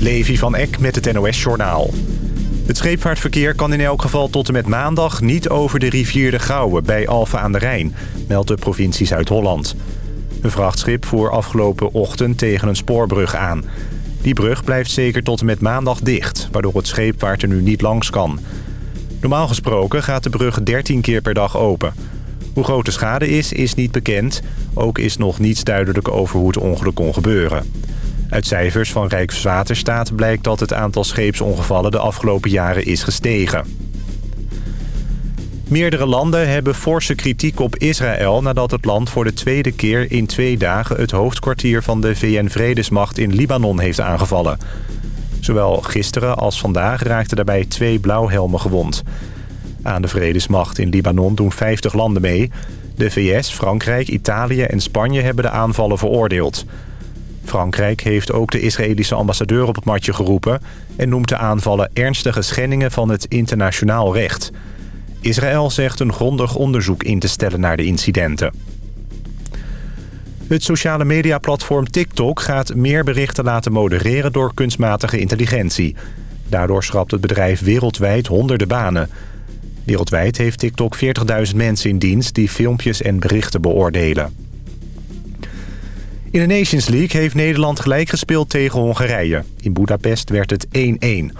Levi van Eck met het NOS-journaal. Het scheepvaartverkeer kan in elk geval tot en met maandag... niet over de rivier de Gouwe bij Alphen aan de Rijn, meldt de provincie Zuid-Holland. Een vrachtschip voer afgelopen ochtend tegen een spoorbrug aan. Die brug blijft zeker tot en met maandag dicht... waardoor het scheepvaart er nu niet langs kan. Normaal gesproken gaat de brug 13 keer per dag open. Hoe groot de schade is, is niet bekend. Ook is nog niets duidelijk over hoe het ongeluk kon gebeuren. Uit cijfers van Rijkswaterstaat blijkt dat het aantal scheepsongevallen de afgelopen jaren is gestegen. Meerdere landen hebben forse kritiek op Israël nadat het land voor de tweede keer in twee dagen het hoofdkwartier van de VN-vredesmacht in Libanon heeft aangevallen. Zowel gisteren als vandaag raakten daarbij twee blauwhelmen gewond. Aan de vredesmacht in Libanon doen 50 landen mee. De VS, Frankrijk, Italië en Spanje hebben de aanvallen veroordeeld. Frankrijk heeft ook de Israëlische ambassadeur op het matje geroepen... en noemt de aanvallen ernstige schendingen van het internationaal recht. Israël zegt een grondig onderzoek in te stellen naar de incidenten. Het sociale mediaplatform TikTok gaat meer berichten laten modereren door kunstmatige intelligentie. Daardoor schrapt het bedrijf wereldwijd honderden banen. Wereldwijd heeft TikTok 40.000 mensen in dienst die filmpjes en berichten beoordelen. In de Nations League heeft Nederland gelijk gespeeld tegen Hongarije. In Budapest werd het 1-1.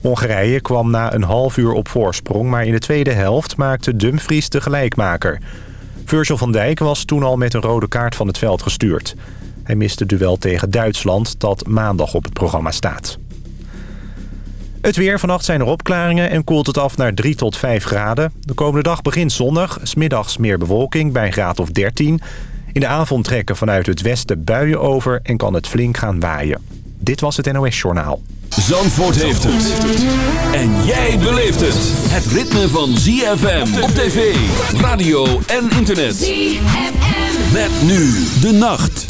Hongarije kwam na een half uur op voorsprong... maar in de tweede helft maakte Dumfries de gelijkmaker. Virgil van Dijk was toen al met een rode kaart van het veld gestuurd. Hij miste duel tegen Duitsland dat maandag op het programma staat. Het weer. Vannacht zijn er opklaringen en koelt het af naar 3 tot 5 graden. De komende dag begint zonnig. Smiddags meer bewolking bij een graad of 13. In de avond trekken vanuit het westen buien over en kan het flink gaan waaien. Dit was het NOS Journaal. Zandvoort heeft het. En jij beleeft het. Het ritme van ZFM op tv, radio en internet. ZFM. Met nu de nacht.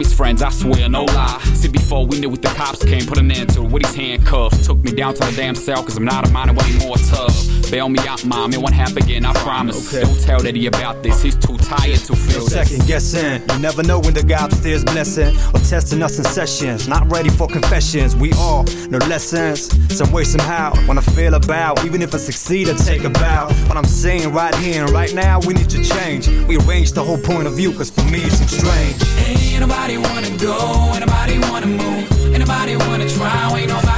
His friends, I swear, no lie. See, before we knew what the cops came, put an end to it with his handcuffs. Took me down to the damn cell, cause I'm not a minor anymore tough. Bail me out, mom, it won't happen again, I promise. Don't tell Daddy about this, he's too tired to feel this. Second guessing, you never know when the guy upstairs blessing or testing us in sessions. Not ready for confessions, we all know lessons. Some way, somehow, when I feel about, even if I succeed, I take a bow. What I'm saying right here and right now, we need to change. We arrange the whole point of view, cause for me it's strange. Ain't nobody wanna go, ain't nobody wanna move, ain't nobody wanna try, ain't nobody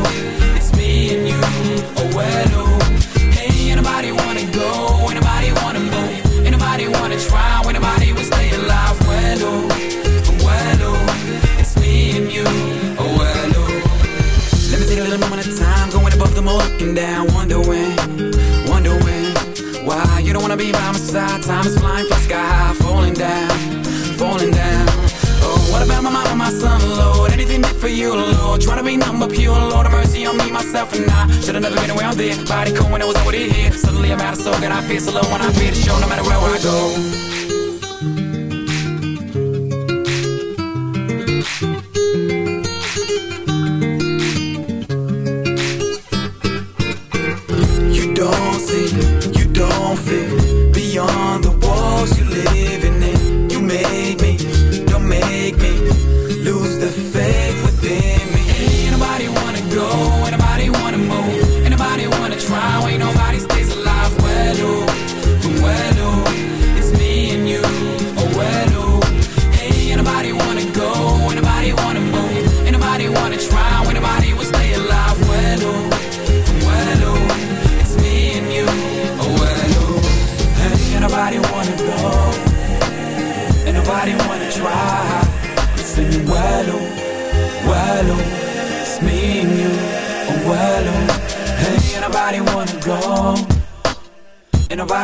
Oh, hey, ain't nobody wanna go, ain't nobody wanna move, ain't nobody wanna try, will stay alive. Well, ooh, oh, it's me and you. Oh, ooh. Let me take a little moment of time, going above looking down, why you don't wanna be by my side. Time is flying, fly sky high, falling down, son, Lord? Anything did for you, Lord? Trying to be number pure, Lord, have mercy on me, myself, and I. Should've never been around there. Body cold when I was over here. Suddenly I'm out of soul, and I feel so low when I feel the show, no matter where I go.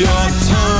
your tongue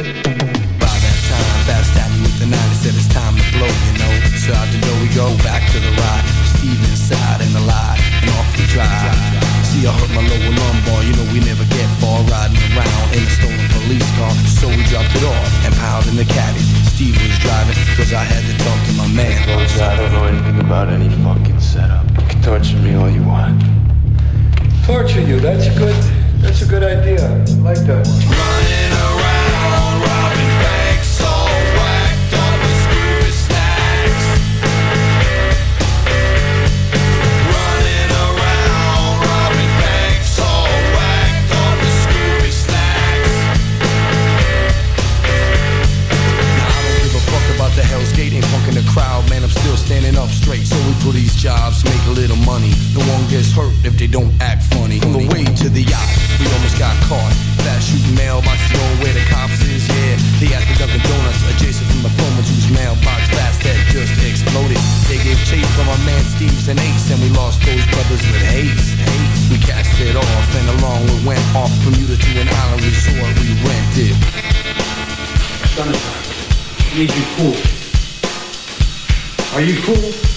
tape from our man Steve's and Ace, and we lost those brothers with haste. haste. We cast it off, and along we went off Bermuda to an island resort we rented. Sunshine, need you cool. Are you cool?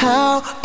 How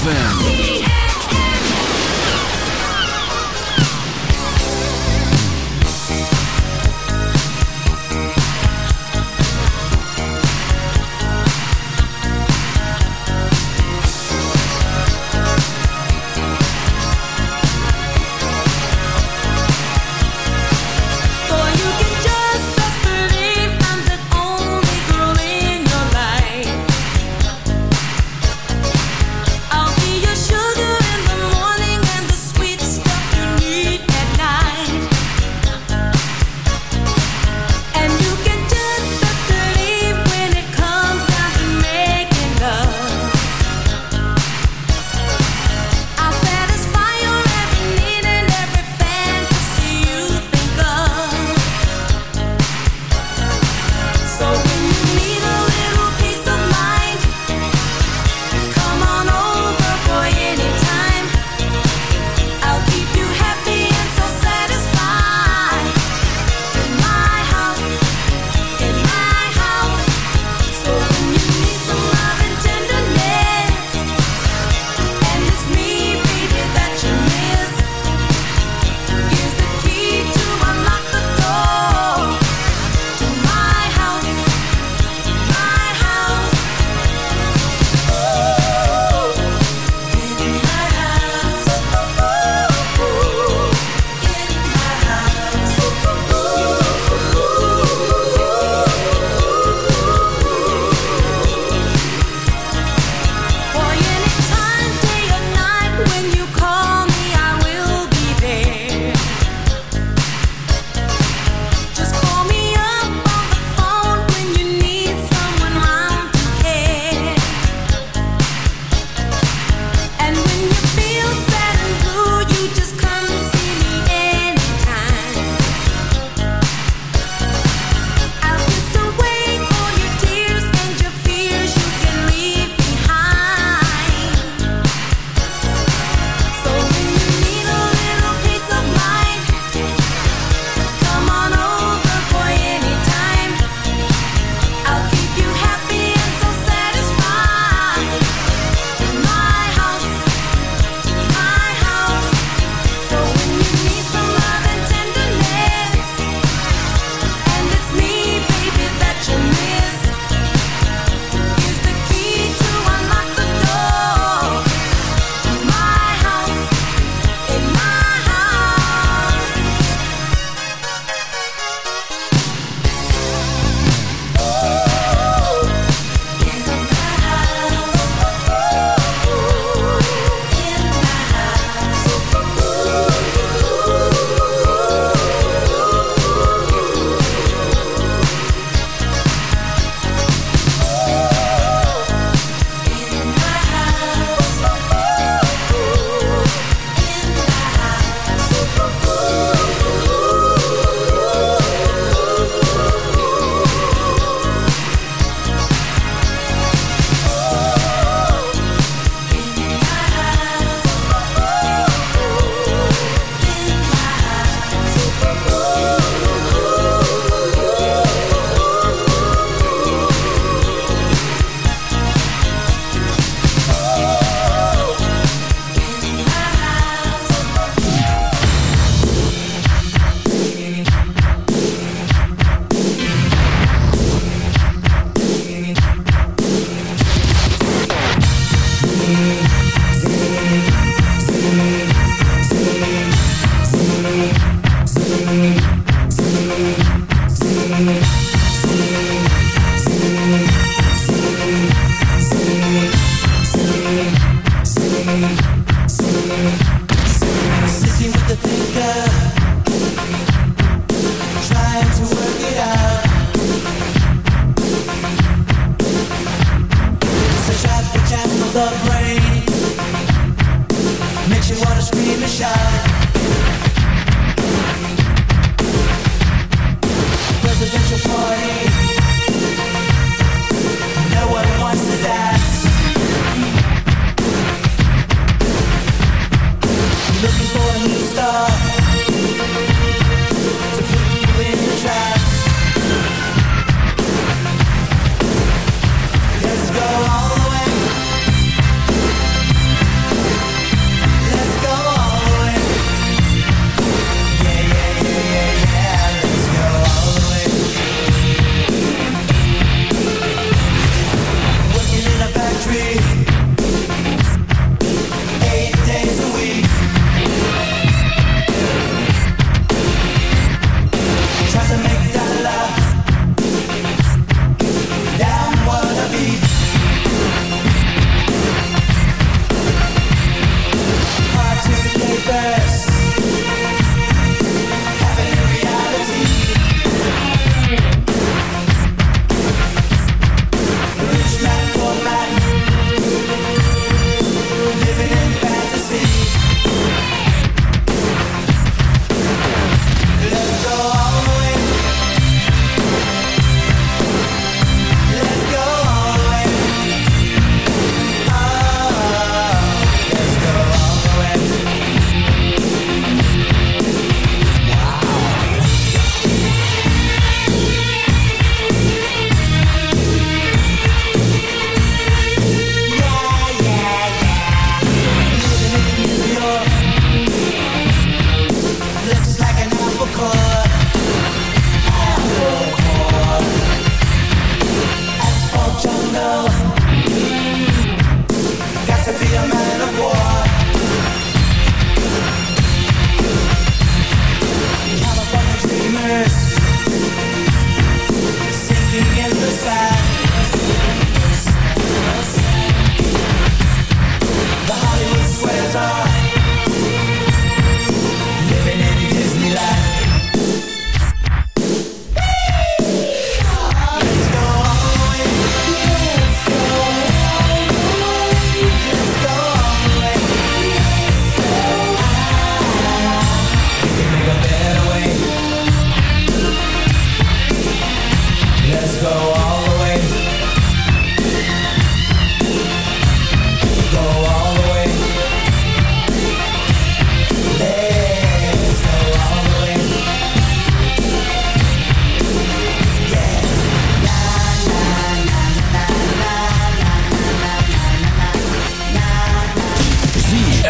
ZFM.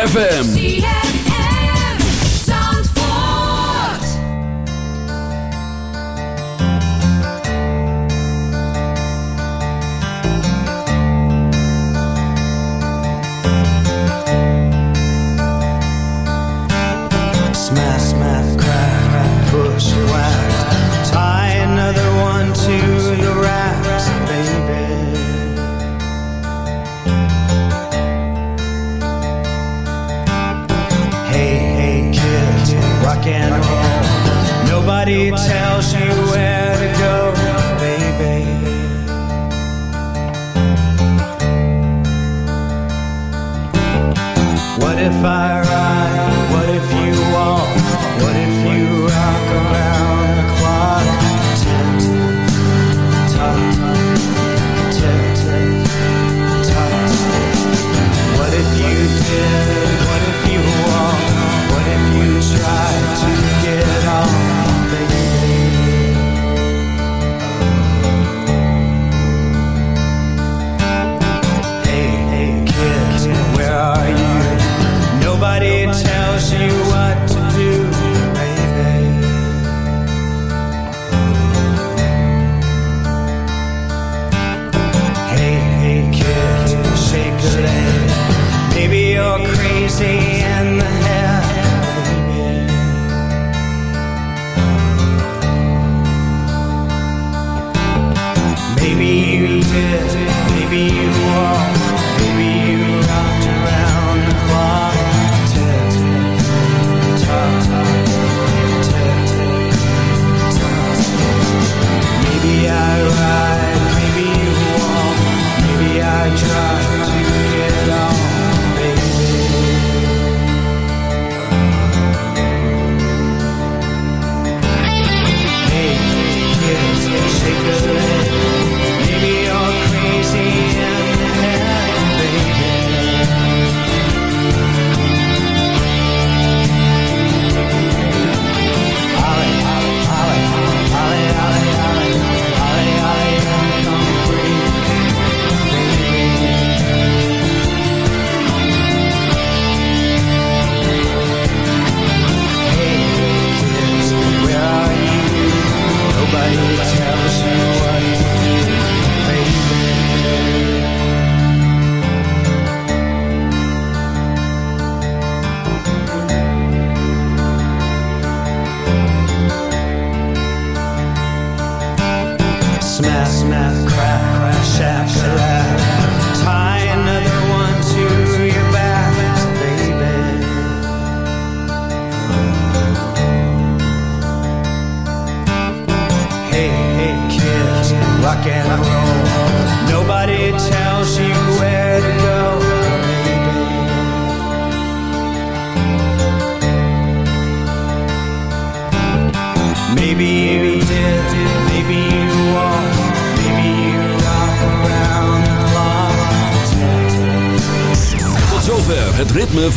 ZFM.